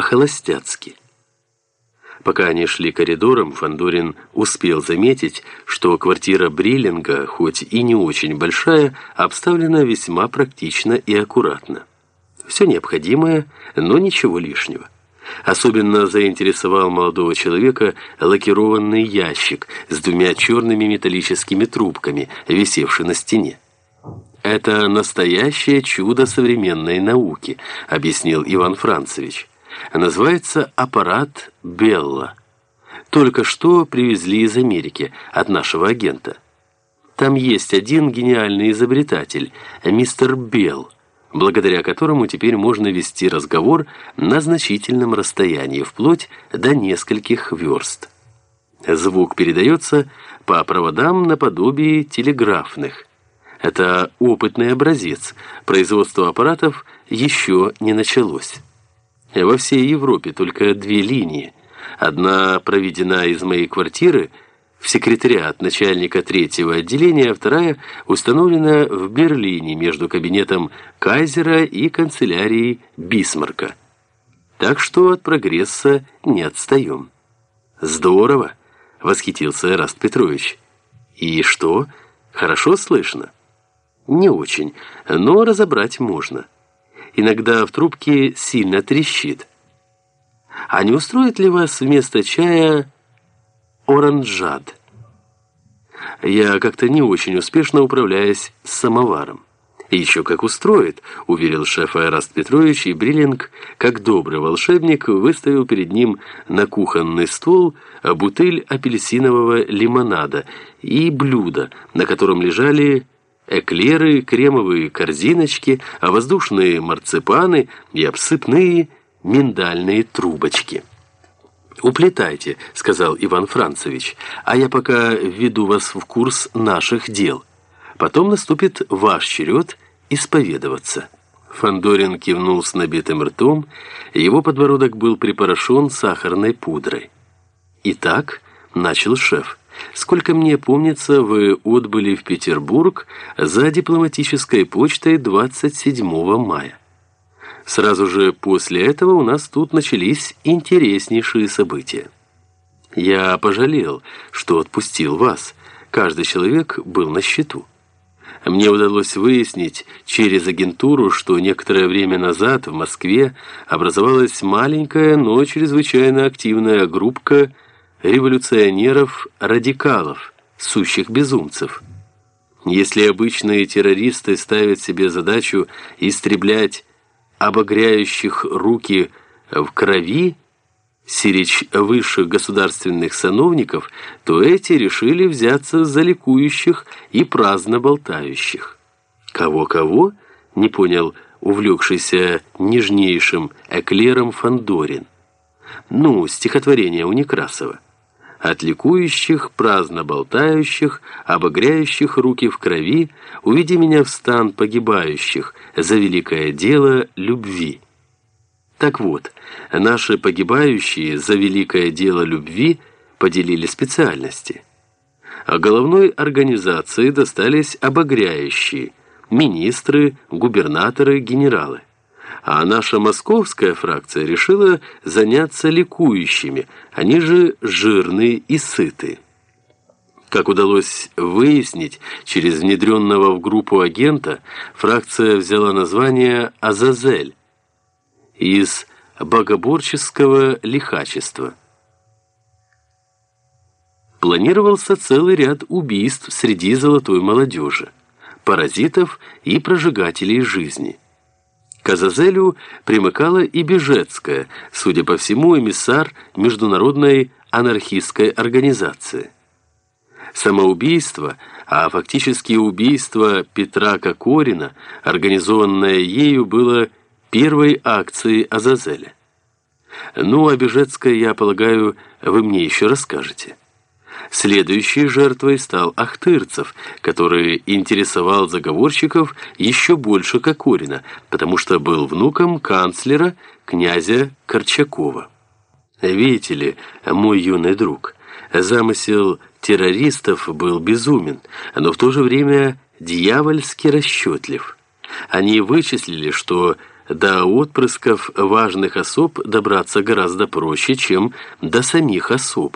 по-холостяцки. Пока они шли коридором, Фандорин успел заметить, что квартира Бриллинга, хоть и не очень большая, обставлена весьма практично и аккуратно. Все необходимое, но ничего лишнего. Особенно заинтересовал молодого человека лакированный ящик с двумя черными металлическими трубками, висевший на стене. «Это настоящее чудо современной науки», — объяснил Иван Францевич. «Называется аппарат Белла. Только что привезли из Америки от нашего агента. Там есть один гениальный изобретатель, мистер Белл, благодаря которому теперь можно вести разговор на значительном расстоянии, вплоть до нескольких верст. Звук передается по проводам наподобие телеграфных. Это опытный образец. Производство аппаратов еще не началось. Во всей Европе только две линии. Одна проведена из моей квартиры – в секретариат начальника третьего отделения, а вторая установлена в Берлине между кабинетом Кайзера и канцелярией Бисмарка. Так что от прогресса не отстаем. «Здорово!» — восхитился Эраст Петрович. «И что? Хорошо слышно?» «Не очень, но разобрать можно. Иногда в трубке сильно трещит. А не устроит ли вас вместо чая оранжад. Я как-то не очень успешно управляюсь с самоваром. Еще как устроит, уверил шеф Аэраст Петрович, и Бриллинг, как добрый волшебник, выставил перед ним на кухонный стол бутыль апельсинового лимонада и блюдо, на котором лежали эклеры, кремовые корзиночки, а воздушные марципаны и обсыпные миндальные трубочки. «Уплетайте», — сказал Иван Францевич, «а я пока введу вас в курс наших дел. Потом наступит ваш черед исповедоваться». Фандорин кивнул с набитым ртом, его подбородок был припорошен сахарной пудрой. «Итак», — начал шеф, — «сколько мне помнится, вы отбыли в Петербург за дипломатической почтой 27 мая». Сразу же после этого у нас тут начались интереснейшие события. Я пожалел, что отпустил вас. Каждый человек был на счету. Мне удалось выяснить через агентуру, что некоторое время назад в Москве образовалась маленькая, но чрезвычайно активная группка революционеров-радикалов, сущих безумцев. Если обычные террористы ставят себе задачу истреблять обогряющих руки в крови, сиречь высших государственных сановников, то эти решили взяться за ликующих и праздно болтающих. Кого-кого? Не понял увлекшийся нежнейшим эклером Фандорин. Ну, стихотворение у Некрасова от ликующих, праздно болтающих, обогряющих руки в крови, уведи меня в стан погибающих за великое дело любви. Так вот, наши погибающие за великое дело любви поделили специальности. А головной организации достались обогряющие, министры, губернаторы, генералы а наша московская фракция решила заняться ликующими, они же жирные и сытые. Как удалось выяснить, через внедренного в группу агента фракция взяла название «Азазель» из богоборческого лихачества. Планировался целый ряд убийств среди золотой молодежи, паразитов и прожигателей жизни – к Азазелю примыкала и Бежецкая, судя по всему, эмиссар международной анархистской организации. Самоубийство, а фактически убийство Петра Кокорина, организованное ею, было первой акцией Азазеля. Ну, о Бежецкой, я полагаю, вы мне еще расскажете. Следующей жертвой стал Ахтырцев, который интересовал заговорщиков еще больше Кокорина, потому что был внуком канцлера князя Корчакова. Видите ли, мой юный друг, замысел террористов был безумен, но в то же время дьявольски расчетлив. Они вычислили, что до отпрысков важных особ добраться гораздо проще, чем до самих особ.